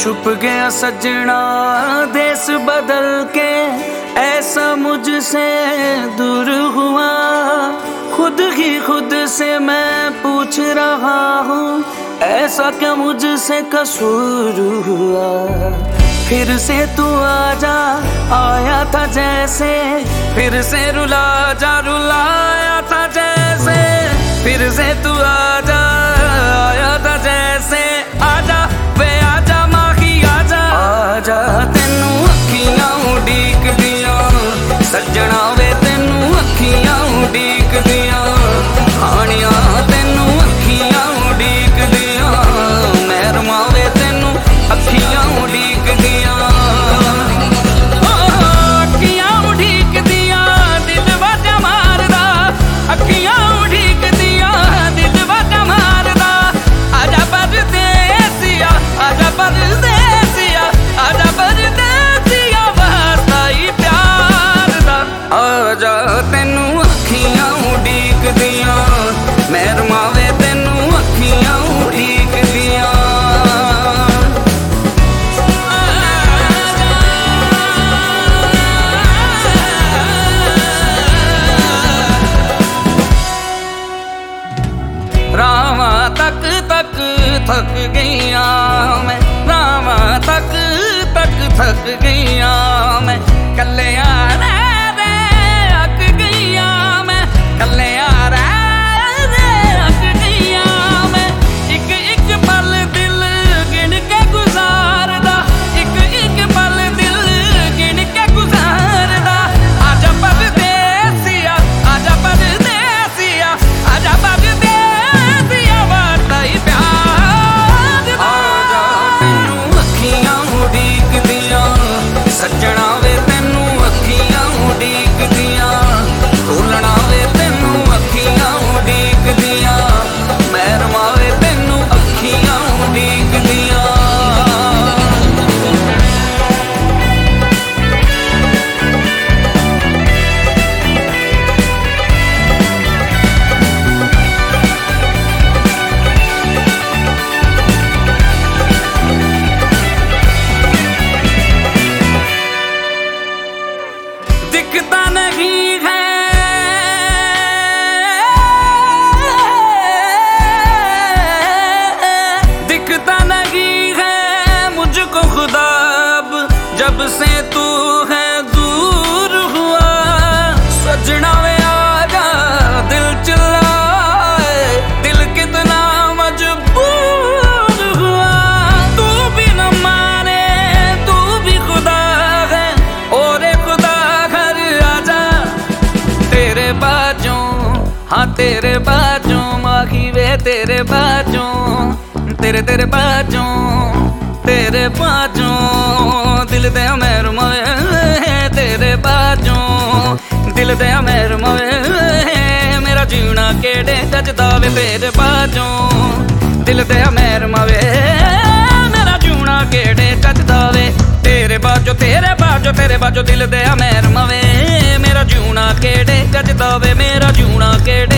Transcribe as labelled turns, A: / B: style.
A: छुप गया सजना देश बदल के, ऐसा मुझसे दूर हुआ। खुद ही खुद से मैं पूछ रहा हूँ, ऐसा क्या मुझसे कसूर हुआ? फिर से तू आजा, आया था जैसे, फिर से रुला जा रुलाया थक गया मैं रामा तक तक थक गया मैं कल्याण in on हाँ तेरे बाजों माही वे तेरे बाजों, तेरे तेरे बाजों तेरे बाजों, दिल दे मेर मोए तेरे बाजों, दिल दे मेर मोए मेरा जीना केड़े जजदा वे तेरे बाजों, दिल दे मेर मवे मेरा जूना केड़े जजदा वे तेरे बाजो तेरे बाजो तेरे बाजो, दिल दे मेर मवे मेरा जूना केड़े जजदा वे